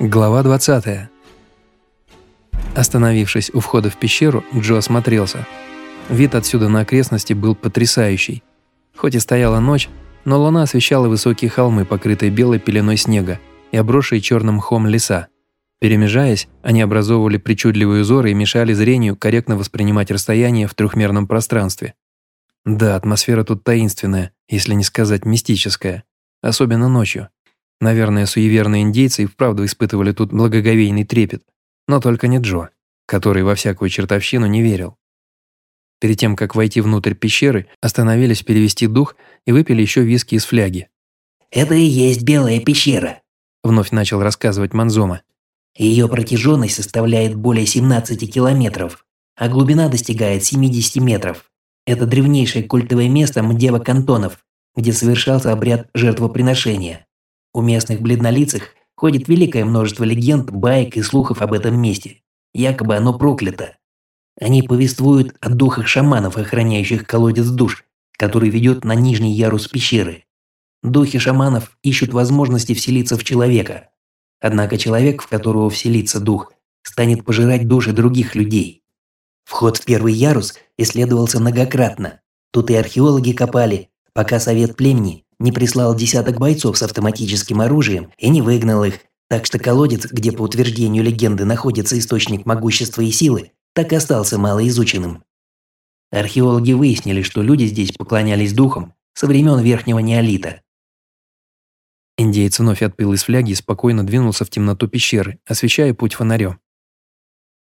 Глава 20. Остановившись у входа в пещеру, Джо осмотрелся. Вид отсюда на окрестности был потрясающий. Хоть и стояла ночь, но луна освещала высокие холмы, покрытые белой пеленой снега, и обросшие черным мхом леса. Перемежаясь, они образовывали причудливые узоры и мешали зрению корректно воспринимать расстояние в трехмерном пространстве. Да, атмосфера тут таинственная, если не сказать мистическая, особенно ночью. Наверное, суеверные индейцы и вправду испытывали тут благоговейный трепет. Но только не Джо, который во всякую чертовщину не верил. Перед тем, как войти внутрь пещеры, остановились перевести дух и выпили еще виски из фляги. «Это и есть Белая пещера», – вновь начал рассказывать Манзома. Ее протяженность составляет более 17 километров, а глубина достигает 70 метров. Это древнейшее культовое место Мдева Кантонов, где совершался обряд жертвоприношения. У местных бледнолицых ходит великое множество легенд, баек и слухов об этом месте. Якобы оно проклято. Они повествуют о духах шаманов, охраняющих колодец душ, который ведет на нижний ярус пещеры. Духи шаманов ищут возможности вселиться в человека. Однако человек, в которого вселится дух, станет пожирать души других людей. Вход в первый ярус исследовался многократно. Тут и археологи копали, пока совет племени не прислал десяток бойцов с автоматическим оружием и не выгнал их, так что колодец, где по утверждению легенды находится источник могущества и силы, так и остался малоизученным. Археологи выяснили, что люди здесь поклонялись духам со времен Верхнего Неолита. Индеец вновь отпил из фляги и спокойно двинулся в темноту пещеры, освещая путь фонарем.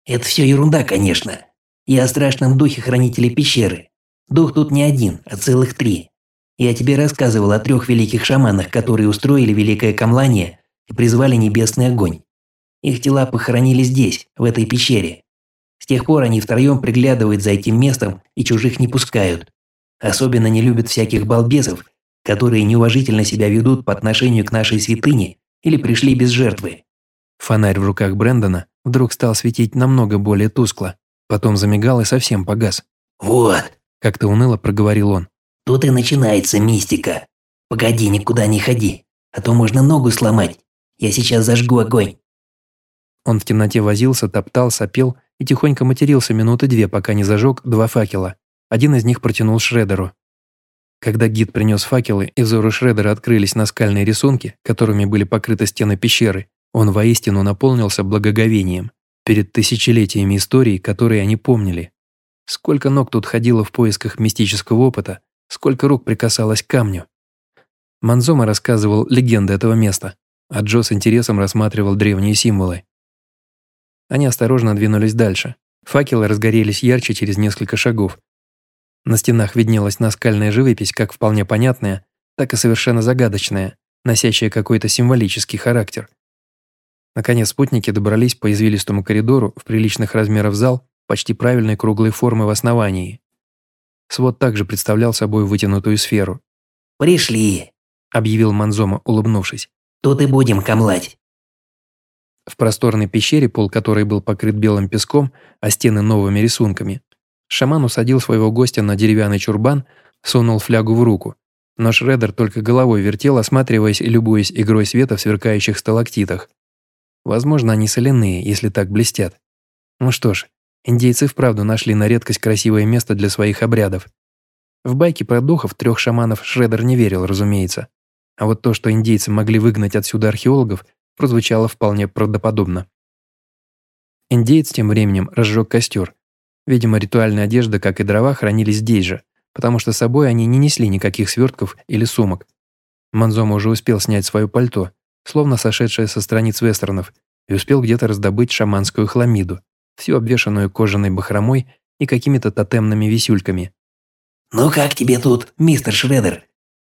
«Это все ерунда, конечно. Я о страшном духе хранителей пещеры. Дух тут не один, а целых три. Я тебе рассказывал о трех великих шаманах, которые устроили великое камлание и призвали небесный огонь. Их тела похоронили здесь, в этой пещере. С тех пор они втроем приглядывают за этим местом и чужих не пускают. Особенно не любят всяких балбесов, которые неуважительно себя ведут по отношению к нашей святыне или пришли без жертвы. Фонарь в руках Брэндона вдруг стал светить намного более тускло, потом замигал и совсем погас. «Вот», – как-то уныло проговорил он. Тут и начинается мистика. Погоди, никуда не ходи, а то можно ногу сломать. Я сейчас зажгу огонь. Он в темноте возился, топтал, сопел и тихонько матерился минуты две, пока не зажег два факела. Один из них протянул Шредеру. Когда гид принес факелы и взоры Шредера открылись на скальные рисунки, которыми были покрыты стены пещеры, он воистину наполнился благоговением перед тысячелетиями истории, которые они помнили. Сколько ног тут ходило в поисках мистического опыта, сколько рук прикасалось к камню. Манзома рассказывал легенды этого места, а Джо с интересом рассматривал древние символы. Они осторожно двинулись дальше. Факелы разгорелись ярче через несколько шагов. На стенах виднелась наскальная живопись, как вполне понятная, так и совершенно загадочная, носящая какой-то символический характер. Наконец спутники добрались по извилистому коридору в приличных размеров зал почти правильной круглой формы в основании. Свод также представлял собой вытянутую сферу. «Пришли», – объявил Манзома, улыбнувшись. «Тут и будем камлать». В просторной пещере, пол которой был покрыт белым песком, а стены новыми рисунками, шаман усадил своего гостя на деревянный чурбан, сунул флягу в руку. Но Шредер только головой вертел, осматриваясь и любуясь игрой света в сверкающих сталактитах. Возможно, они соляные, если так блестят. Ну что ж, Индейцы вправду нашли на редкость красивое место для своих обрядов. В байке про духов трех шаманов Шредер не верил, разумеется. А вот то, что индейцы могли выгнать отсюда археологов, прозвучало вполне правдоподобно. Индеец тем временем разжег костер. Видимо, ритуальная одежда, как и дрова, хранились здесь же, потому что с собой они не несли никаких свертков или сумок. Манзома уже успел снять свое пальто, словно сошедшее со страниц вестернов, и успел где-то раздобыть шаманскую хламиду всю обвешанную кожаной бахромой и какими-то тотемными висюльками. «Ну как тебе тут, мистер Шредер?»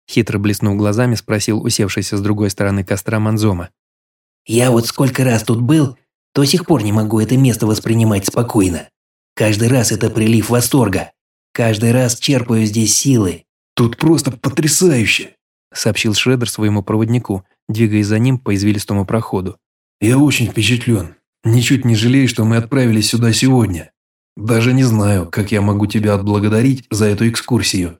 Хитро блеснув глазами, спросил усевшийся с другой стороны костра Манзома. «Я вот сколько раз тут был, до сих пор не могу это место воспринимать спокойно. Каждый раз это прилив восторга. Каждый раз черпаю здесь силы». «Тут просто потрясающе!» сообщил Шредер своему проводнику, двигаясь за ним по извилистому проходу. «Я очень впечатлен. Ничуть не жалею, что мы отправились сюда сегодня. Даже не знаю, как я могу тебя отблагодарить за эту экскурсию.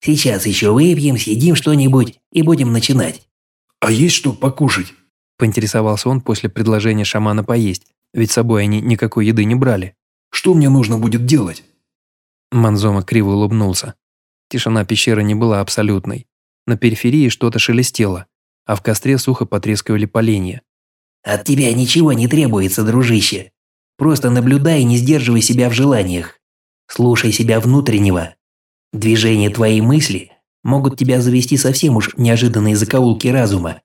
Сейчас еще выпьем, съедим что-нибудь и будем начинать. А есть что покушать? Поинтересовался он после предложения шамана поесть, ведь с собой они никакой еды не брали. «Что мне нужно будет делать?» Манзома криво улыбнулся. Тишина пещеры не была абсолютной. На периферии что-то шелестело, а в костре сухо потрескивали поленья. «От тебя ничего не требуется, дружище. Просто наблюдай и не сдерживай себя в желаниях. Слушай себя внутреннего. Движения твоей мысли могут тебя завести совсем уж неожиданные закоулки разума.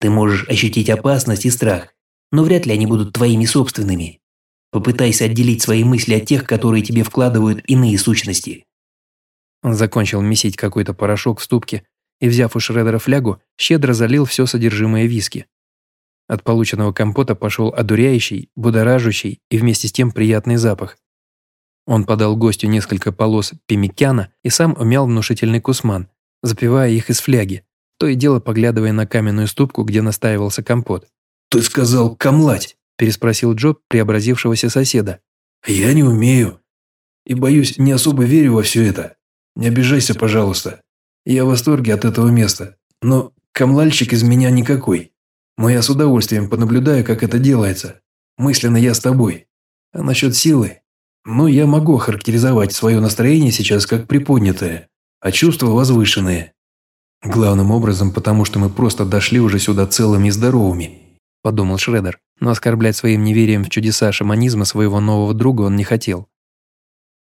Ты можешь ощутить опасность и страх, но вряд ли они будут твоими собственными. Попытайся отделить свои мысли от тех, которые тебе вкладывают иные сущности. Он закончил месить какой-то порошок в ступке и, взяв у Шредера флягу, щедро залил все содержимое виски. От полученного компота пошел одуряющий, будоражущий и вместе с тем приятный запах. Он подал гостю несколько полос пимикяна и сам умял внушительный кусман, запивая их из фляги, то и дело поглядывая на каменную ступку, где настаивался компот. «Ты сказал камлать?» – переспросил Джоб преобразившегося соседа. «Я не умею. И, боюсь, не особо верю во все это. Не обижайся, пожалуйста. Я в восторге от этого места. Но камлальщик из меня никакой. Но я с удовольствием понаблюдаю, как это делается. Мысленно я с тобой. А насчет силы? Ну, я могу характеризовать свое настроение сейчас как приподнятое, а чувства возвышенные. Главным образом, потому что мы просто дошли уже сюда целыми и здоровыми, подумал Шредер, но оскорблять своим неверием в чудеса шаманизма своего нового друга он не хотел.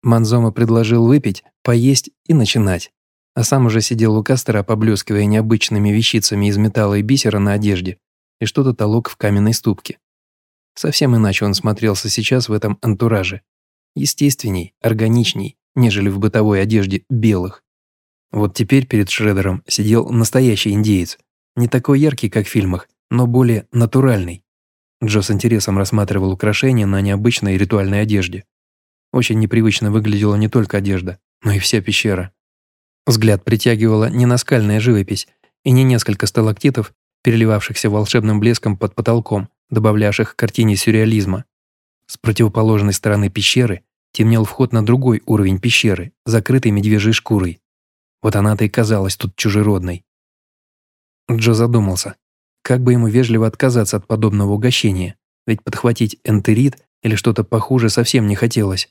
Манзома предложил выпить, поесть и начинать, а сам уже сидел у костра, поблескивая необычными вещицами из металла и бисера на одежде и что-то толок в каменной ступке. Совсем иначе он смотрелся сейчас в этом антураже. Естественней, органичней, нежели в бытовой одежде белых. Вот теперь перед Шредером сидел настоящий индеец. Не такой яркий, как в фильмах, но более натуральный. Джо с интересом рассматривал украшения на необычной ритуальной одежде. Очень непривычно выглядела не только одежда, но и вся пещера. Взгляд притягивала не наскальная живопись и не несколько сталактитов, переливавшихся волшебным блеском под потолком, добавлявших к картине сюрреализма. С противоположной стороны пещеры темнел вход на другой уровень пещеры, закрытый медвежьей шкурой. Вот она-то и казалась тут чужеродной. Джо задумался, как бы ему вежливо отказаться от подобного угощения, ведь подхватить энтерит или что-то похуже совсем не хотелось.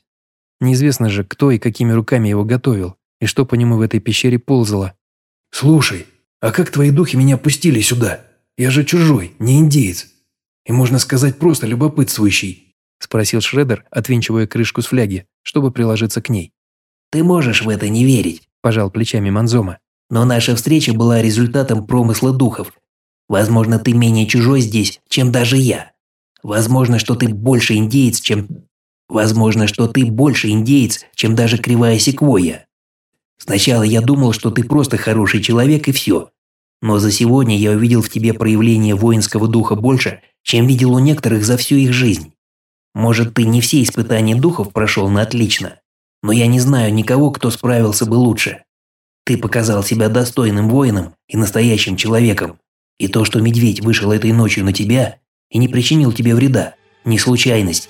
Неизвестно же, кто и какими руками его готовил, и что по нему в этой пещере ползало. «Слушай, а как твои духи меня пустили сюда? Я же чужой, не индеец. И можно сказать просто любопытствующий», спросил Шредер, отвинчивая крышку с фляги, чтобы приложиться к ней. «Ты можешь в это не верить», – пожал плечами Манзома. «Но наша встреча была результатом промысла духов. Возможно, ты менее чужой здесь, чем даже я. Возможно, что ты больше индеец, чем Возможно, что ты больше индеец, чем даже кривая секвойя. Сначала я думал, что ты просто хороший человек и все. Но за сегодня я увидел в тебе проявление воинского духа больше, чем видел у некоторых за всю их жизнь. Может, ты не все испытания духов прошел на отлично, но я не знаю никого, кто справился бы лучше. Ты показал себя достойным воином и настоящим человеком. И то, что медведь вышел этой ночью на тебя и не причинил тебе вреда, не случайность.